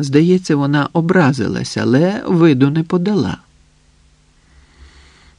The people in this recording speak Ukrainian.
Здається, вона образилась, але виду не подала.